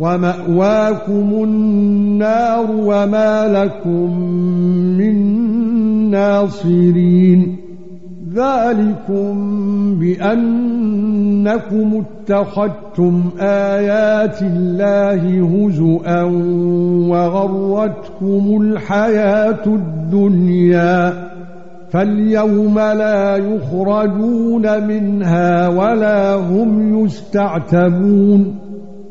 وَمَأْوَاكُمُ النَّارُ وَمَا لَكُم مِّن نَّاصِرِينَ. ذَلِكُم بِأَنَّكُمُ اتَّخَذْتُمْ آيَاتِ اللَّهِ هُزُوًا وَغَرَّتْكُمُ الْحَيَاةُ الدُّنْيَا. فَالْيَوْمَ لَا يُخْرَجُونَ مِنْهَا وَلَا هُمْ يُسْتَعْتَبُونَ.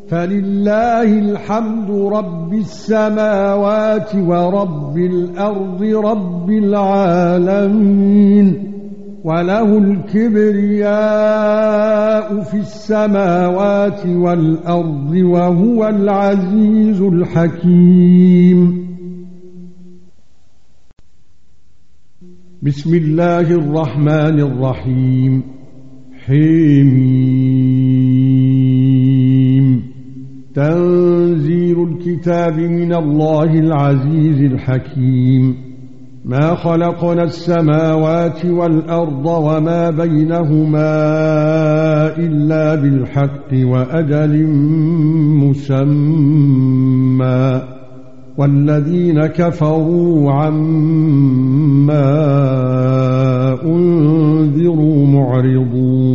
فَلِلَّهِ الْحَمْدُ رَبِّ السَّمَاوَاتِ وَرَبِّ الْأَرْضِ رَبِّ الْعَالَمِينَ وَلَهُ الْكِبْرِيَاءُ فِي السَّمَاوَاتِ وَالْأَرْضِ وَهُوَ الْعَزِيزُ الْحَكِيمُ. بِسْمِ اللَّهِ الرَّحْمَنِ الرَّحِيمِ. حميم. تنزيل الكتاب من الله العزيز الحكيم. ما خلقنا السماوات والأرض وما بينهما إلا بالحق وأجل مسمى. والذين كفروا عما أنذروا معرضون.